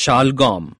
Shalgom